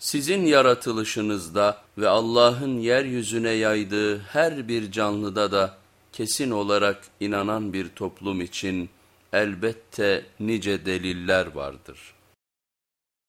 Sizin yaratılışınızda ve Allah'ın yeryüzüne yaydığı her bir canlıda da kesin olarak inanan bir toplum için elbette nice deliller vardır.''